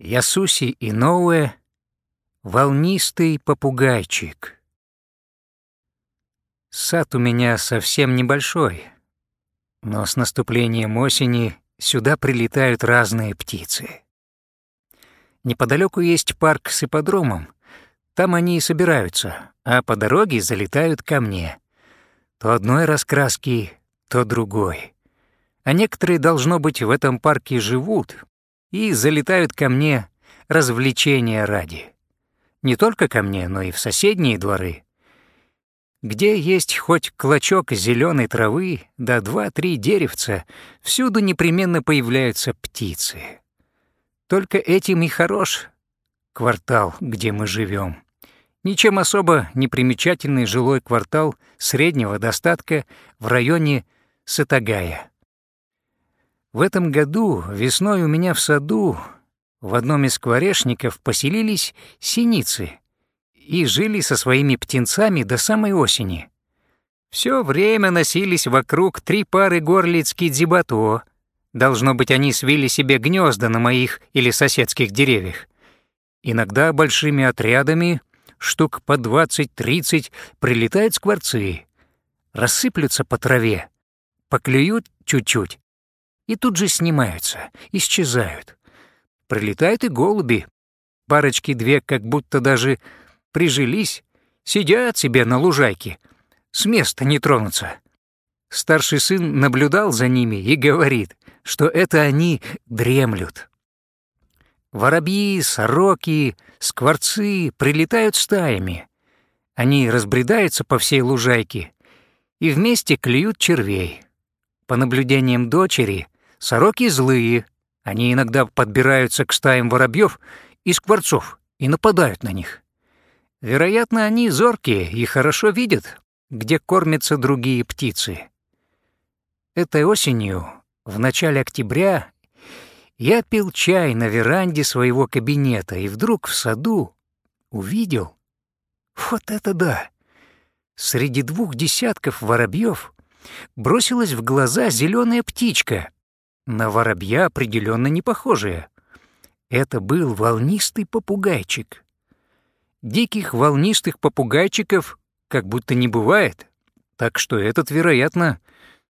Ясуси Иноуэ Волнистый попугайчик Сад у меня совсем небольшой, но с наступлением осени сюда прилетают разные птицы. Неподалеку есть парк с ипподромом, там они и собираются, а по дороге залетают ко мне. То одной раскраски, то другой. А некоторые, должно быть, в этом парке живут, и залетают ко мне развлечения ради. Не только ко мне, но и в соседние дворы. Где есть хоть клочок зеленой травы, да два-три деревца, всюду непременно появляются птицы. Только этим и хорош квартал, где мы живем. Ничем особо не примечательный жилой квартал среднего достатка в районе Сатагая. В этом году весной у меня в саду в одном из скворечников поселились синицы и жили со своими птенцами до самой осени. Все время носились вокруг три пары горлиц кидзибато. Должно быть, они свили себе гнезда на моих или соседских деревьях. Иногда большими отрядами, штук по 20-30, прилетают скворцы, рассыплются по траве, поклюют чуть-чуть и тут же снимаются, исчезают. Прилетают и голуби. Парочки две как будто даже прижились, сидят себе на лужайке, с места не тронутся. Старший сын наблюдал за ними и говорит, что это они дремлют. Воробьи, сороки, скворцы прилетают стаями. Они разбредаются по всей лужайке и вместе клюют червей. По наблюдениям дочери, Сороки злые, они иногда подбираются к стаям воробьев и скворцов и нападают на них. Вероятно, они зоркие и хорошо видят, где кормятся другие птицы. Этой осенью, в начале октября, я пил чай на веранде своего кабинета и вдруг в саду увидел... Вот это да! Среди двух десятков воробьев бросилась в глаза зеленая птичка, на воробья определенно не похожие. Это был волнистый попугайчик. Диких волнистых попугайчиков как будто не бывает, так что этот, вероятно,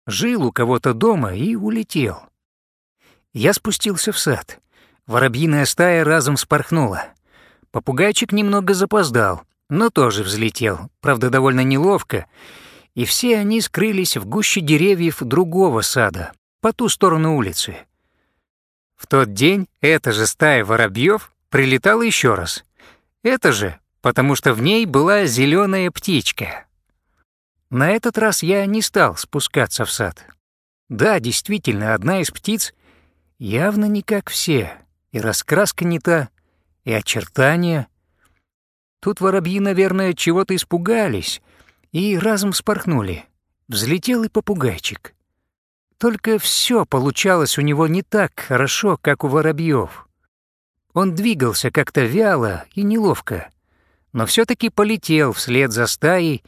жил у кого-то дома и улетел. Я спустился в сад. Воробьиная стая разом спорхнула. Попугайчик немного запоздал, но тоже взлетел, правда, довольно неловко, и все они скрылись в гуще деревьев другого сада, по ту сторону улицы. В тот день эта же стая воробьев прилетала еще раз. Это же, потому что в ней была зеленая птичка. На этот раз я не стал спускаться в сад. Да, действительно, одна из птиц явно не как все, и раскраска не та, и очертания. Тут воробьи, наверное, чего-то испугались и разом вспорхнули. Взлетел и попугайчик. Только все получалось у него не так хорошо, как у воробьев. Он двигался как-то вяло и неловко, но все таки полетел вслед за стаей,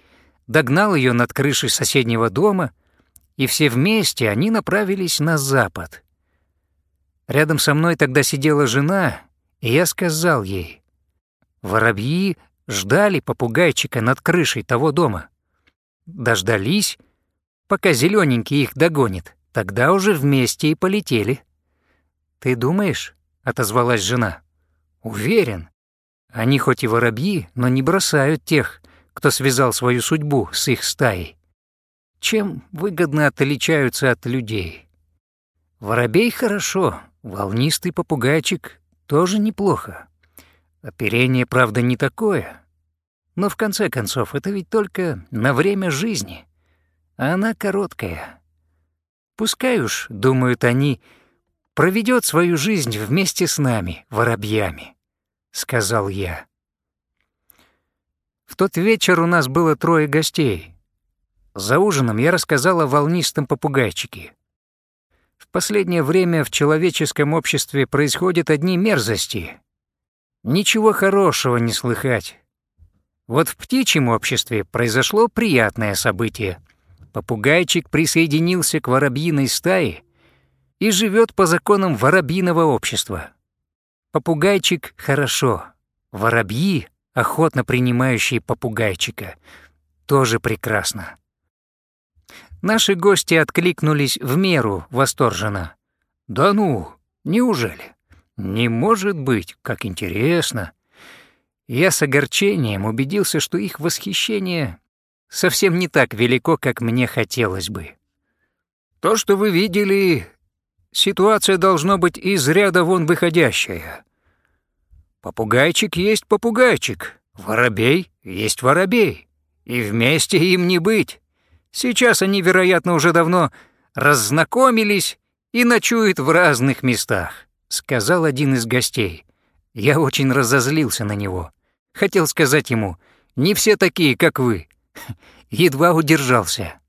догнал ее над крышей соседнего дома, и все вместе они направились на запад. Рядом со мной тогда сидела жена, и я сказал ей, «Воробьи ждали попугайчика над крышей того дома. Дождались, пока зелененький их догонит. Тогда уже вместе и полетели. «Ты думаешь?» — отозвалась жена. «Уверен. Они хоть и воробьи, но не бросают тех, кто связал свою судьбу с их стаей. Чем выгодно отличаются от людей? Воробей хорошо, волнистый попугайчик тоже неплохо. Оперение, правда, не такое. Но в конце концов, это ведь только на время жизни. А она короткая. Пускай уж, думают они, проведет свою жизнь вместе с нами, воробьями, — сказал я. В тот вечер у нас было трое гостей. За ужином я рассказал о волнистом попугайчике. В последнее время в человеческом обществе происходят одни мерзости. Ничего хорошего не слыхать. Вот в птичьем обществе произошло приятное событие — Попугайчик присоединился к воробьиной стае и живет по законам воробьиного общества. Попугайчик — хорошо. Воробьи, охотно принимающие попугайчика, тоже прекрасно. Наши гости откликнулись в меру восторженно. «Да ну, неужели? Не может быть, как интересно!» Я с огорчением убедился, что их восхищение совсем не так велико, как мне хотелось бы. То, что вы видели, ситуация должно быть из ряда вон выходящая. Попугайчик есть попугайчик, воробей есть воробей, и вместе им не быть. Сейчас они, вероятно, уже давно раззнакомились и ночуют в разных местах», — сказал один из гостей. Я очень разозлился на него. Хотел сказать ему, «Не все такие, как вы». Едва удержался.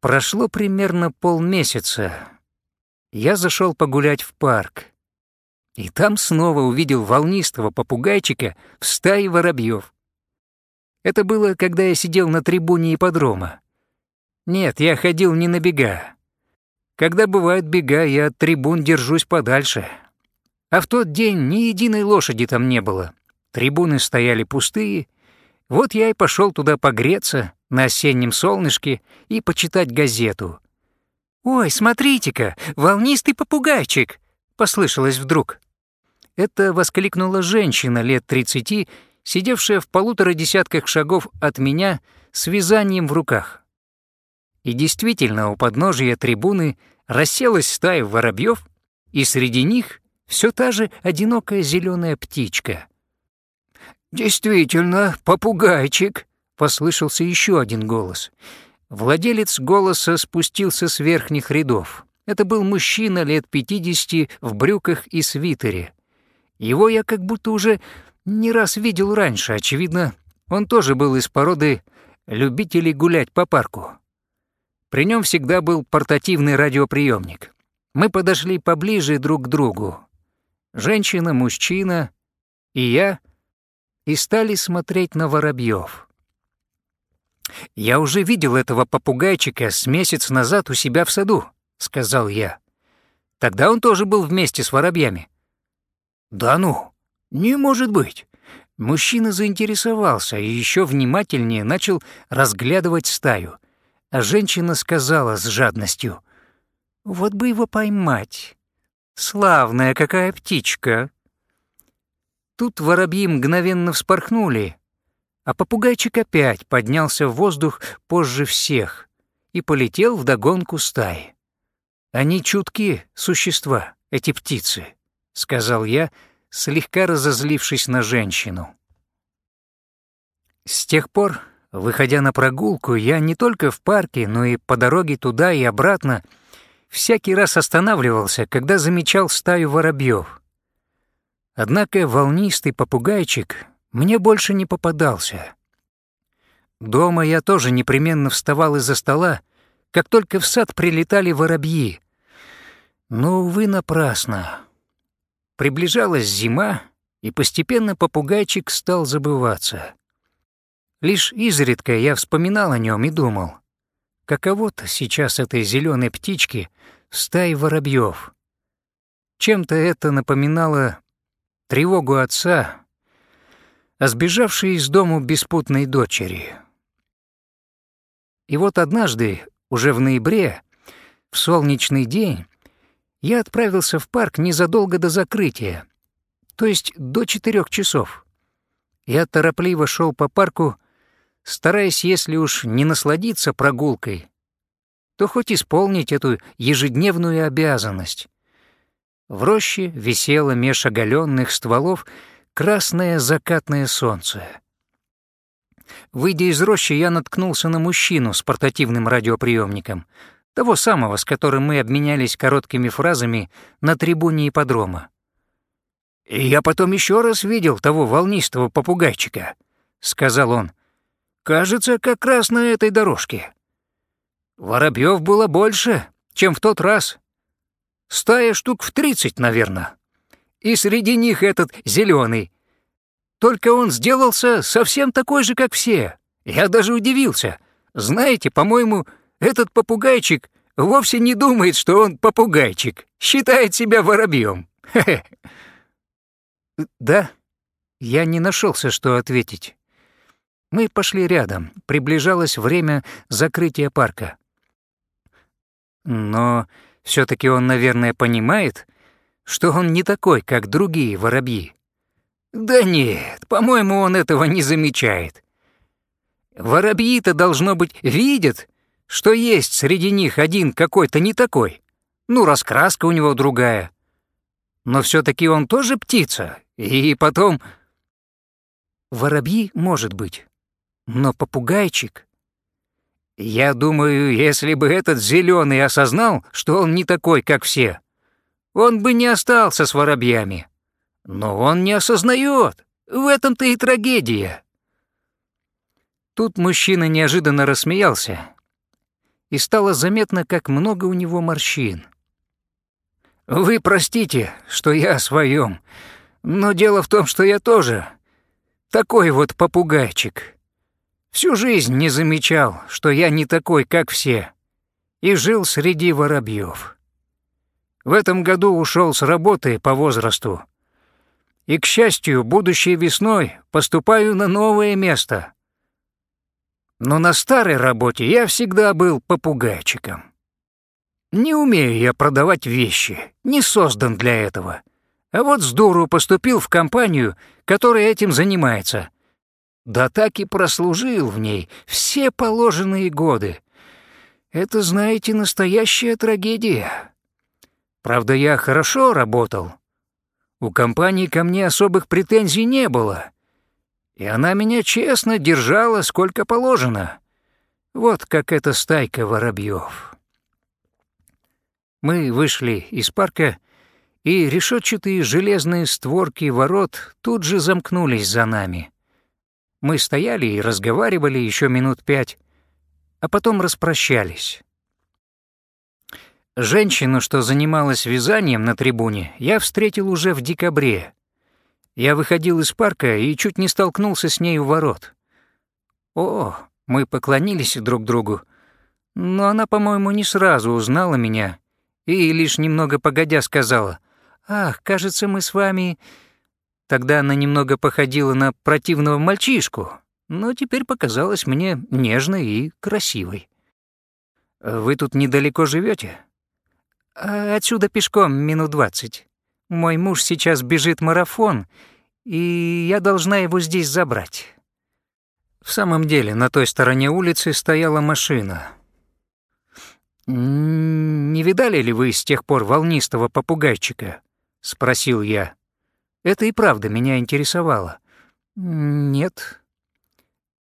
Прошло примерно полмесяца. Я зашел погулять в парк. И там снова увидел волнистого попугайчика в стае воробьев. Это было, когда я сидел на трибуне ипподрома. Нет, я ходил не на бега. Когда бывает бега, я от трибун держусь подальше. А в тот день ни единой лошади там не было. Трибуны стояли пустые. Вот я и пошел туда погреться на осеннем солнышке и почитать газету. «Ой, смотрите-ка, волнистый попугайчик!» — послышалось вдруг. Это воскликнула женщина лет тридцати, сидевшая в полутора десятках шагов от меня с вязанием в руках. И действительно, у подножия трибуны расселась стая воробьев, и среди них все та же одинокая зеленая птичка. «Действительно, попугайчик», — послышался еще один голос. Владелец голоса спустился с верхних рядов. Это был мужчина лет пятидесяти в брюках и свитере. Его я как будто уже не раз видел раньше, очевидно, он тоже был из породы любителей гулять по парку. При нем всегда был портативный радиоприемник. Мы подошли поближе друг к другу. Женщина, мужчина и я, и стали смотреть на воробьев. «Я уже видел этого попугайчика с месяц назад у себя в саду», — сказал я. «Тогда он тоже был вместе с воробьями». «Да ну, не может быть». Мужчина заинтересовался и еще внимательнее начал разглядывать стаю, а женщина сказала с жадностью, «Вот бы его поймать. Славная какая птичка!» Тут воробьи мгновенно вспорхнули, а попугайчик опять поднялся в воздух позже всех и полетел в догонку стаи. «Они чуткие существа, эти птицы», — сказал я, — слегка разозлившись на женщину. С тех пор, выходя на прогулку, я не только в парке, но и по дороге туда и обратно всякий раз останавливался, когда замечал стаю воробьев. Однако волнистый попугайчик мне больше не попадался. Дома я тоже непременно вставал из-за стола, как только в сад прилетали воробьи. Но, увы, напрасно. Приближалась зима, и постепенно попугайчик стал забываться. Лишь изредка я вспоминал о нем и думал, каково-то сейчас этой зеленой птички в воробьев. Чем-то это напоминало тревогу отца, о сбежавшей из дому беспутной дочери. И вот однажды, уже в ноябре, в солнечный день, я отправился в парк незадолго до закрытия, то есть до четырех часов. Я торопливо шел по парку, стараясь, если уж не насладиться прогулкой, то хоть исполнить эту ежедневную обязанность. В роще висело меж оголенных стволов красное закатное солнце. Выйдя из рощи, я наткнулся на мужчину с портативным радиоприемником — того самого, с которым мы обменялись короткими фразами на трибуне ипподрома. «И я потом еще раз видел того волнистого попугайчика», — сказал он. «Кажется, как раз на этой дорожке. Воробьев было больше, чем в тот раз. Стая штук в тридцать, наверное. И среди них этот зеленый. Только он сделался совсем такой же, как все. Я даже удивился. Знаете, по-моему, этот попугайчик вовсе не думает, что он попугайчик, считает себя воробьем. Да, я не нашелся, что ответить. Мы пошли рядом, приближалось время закрытия парка. Но все таки он, наверное, понимает, что он не такой, как другие воробьи. Да нет, по-моему, он этого не замечает. Воробьи-то, должно быть, видят, что есть среди них один какой-то не такой. Ну, раскраска у него другая. Но все таки он тоже птица, и потом... Воробьи, может быть, но попугайчик... Я думаю, если бы этот зеленый осознал, что он не такой, как все, он бы не остался с воробьями. Но он не осознает. В этом-то и трагедия. Тут мужчина неожиданно рассмеялся, и стало заметно, как много у него морщин. «Вы простите, что я о своем, но дело в том, что я тоже такой вот попугайчик. Всю жизнь не замечал, что я не такой, как все, и жил среди воробьев. В этом году ушел с работы по возрасту. И, к счастью, будущей весной поступаю на новое место. Но на старой работе я всегда был попугайчиком. Не умею я продавать вещи, не создан для этого. А вот с дуру поступил в компанию, которая этим занимается. Да так и прослужил в ней все положенные годы. Это, знаете, настоящая трагедия. Правда, я хорошо работал. У компании ко мне особых претензий не было. И она меня честно держала, сколько положено. Вот как эта стайка воробьев. Мы вышли из парка, и решетчатые железные створки ворот тут же замкнулись за нами. Мы стояли и разговаривали еще минут пять, а потом распрощались. Женщину, что занималась вязанием на трибуне, я встретил уже в декабре. Я выходил из парка и чуть не столкнулся с ней у ворот. О, мы поклонились друг другу, но она, по-моему, не сразу узнала меня и лишь немного погодя сказала, «Ах, кажется, мы с вами...» Тогда она немного походила на противного мальчишку, но теперь показалась мне нежной и красивой. «Вы тут недалеко живете? А отсюда пешком минут двадцать. Мой муж сейчас бежит марафон, и я должна его здесь забрать. В самом деле, на той стороне улицы стояла машина. «Не видали ли вы с тех пор волнистого попугайчика?» — спросил я. Это и правда меня интересовало. «Нет».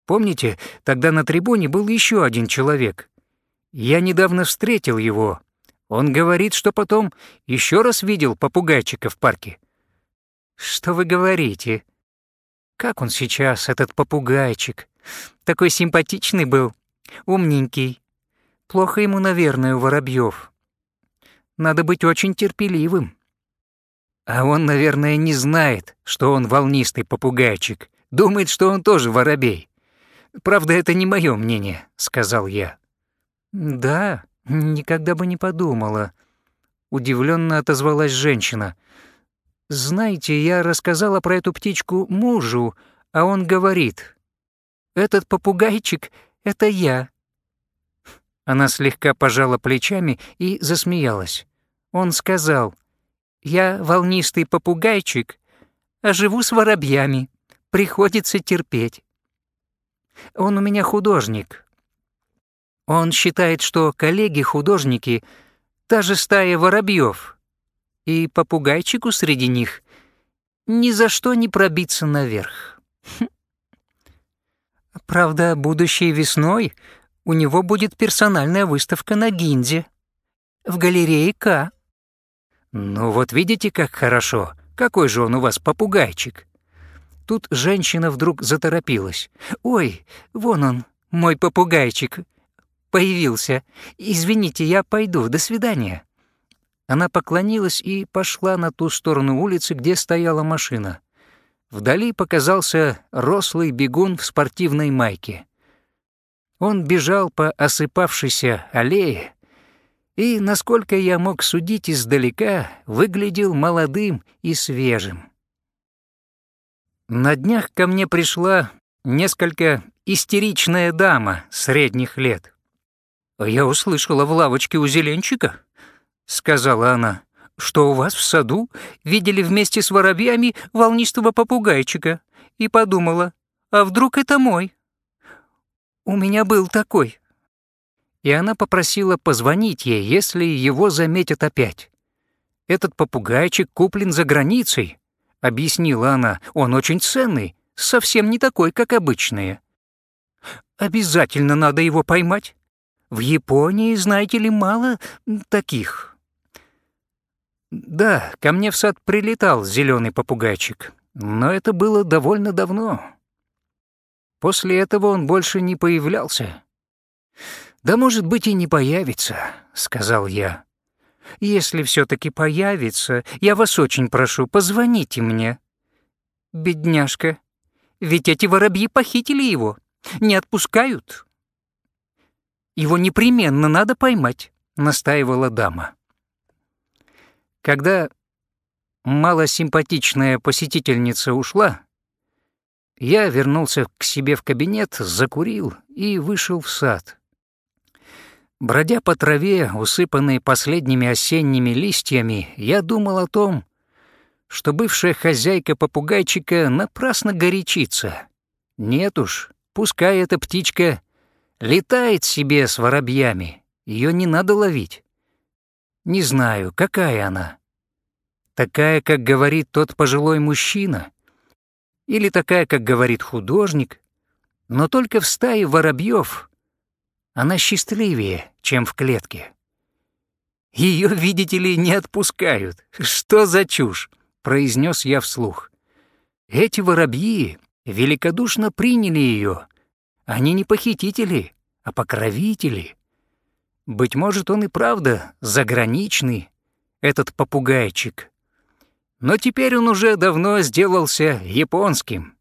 Помните, тогда на трибуне был еще один человек. Я недавно встретил его, он говорит, что потом еще раз видел попугайчика в парке. Что вы говорите? Как он сейчас, этот попугайчик? Такой симпатичный был, умненький. Плохо ему, наверное, у воробьев. Надо быть очень терпеливым. А он, наверное, не знает, что он волнистый попугайчик. Думает, что он тоже воробей. Правда, это не мое мнение, сказал я. Да, «Никогда бы не подумала», — удивленно отозвалась женщина. «Знаете, я рассказала про эту птичку мужу, а он говорит, «Этот попугайчик — это я». Она слегка пожала плечами и засмеялась. Он сказал, «Я волнистый попугайчик, а живу с воробьями, приходится терпеть». Он у меня художник, он считает, что коллеги-художники — та же стая воробьев, и попугайчику среди них ни за что не пробиться наверх. Хм. Правда, будущей весной у него будет персональная выставка на Гинзе в галерее К. Ну вот видите, как хорошо. Какой же он у вас попугайчик. Тут женщина вдруг заторопилась. «Ой, вон он, мой попугайчик появился. Извините, я пойду. До свидания». Она поклонилась и пошла на ту сторону улицы, где стояла машина. Вдали показался рослый бегун в спортивной майке. Он бежал по осыпавшейся аллее, и, насколько я мог судить издалека, выглядел молодым и свежим. На днях ко мне пришла несколько истеричная дама средних лет. «Я услышала в лавочке у зеленчика», — сказала она, «что у вас в саду видели вместе с воробьями волнистого попугайчика, и подумала, а вдруг это мой? У меня был такой». И она попросила позвонить ей, если его заметят опять. «Этот попугайчик куплен за границей», — объяснила она, «он очень ценный, совсем не такой, как обычные». Обязательно надо его поймать. В Японии, знаете ли, мало таких. Да, ко мне в сад прилетал зеленый попугайчик, но это было довольно давно. После этого он больше не появлялся. «Да, может быть, и не появится», — сказал я. «Если все таки появится, я вас очень прошу, позвоните мне». «Бедняжка, ведь эти воробьи похитили его» не отпускают. Его непременно надо поймать, настаивала дама. Когда малосимпатичная посетительница ушла, я вернулся к себе в кабинет, закурил и вышел в сад. Бродя по траве, усыпанной последними осенними листьями, я думал о том, что бывшая хозяйка попугайчика напрасно горячится. Нет уж, Пускай эта птичка летает себе с воробьями, ее не надо ловить. Не знаю, какая она. Такая, как говорит тот пожилой мужчина, или такая, как говорит художник, но только в стае воробьев она счастливее, чем в клетке. Ее, видите ли, не отпускают. Что за чушь? произнес я вслух. Эти воробьи великодушно приняли ее. Они не похитители, а покровители. Быть может, он и правда заграничный, этот попугайчик. Но теперь он уже давно сделался японским,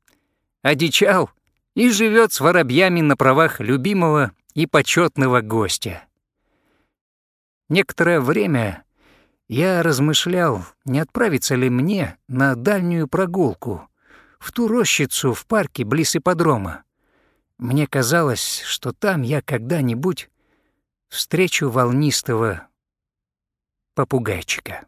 одичал и живет с воробьями на правах любимого и почетного гостя. Некоторое время я размышлял, не отправиться ли мне на дальнюю прогулку — в ту рощицу в парке близ ипподрома. Мне казалось, что там я когда-нибудь встречу волнистого попугайчика.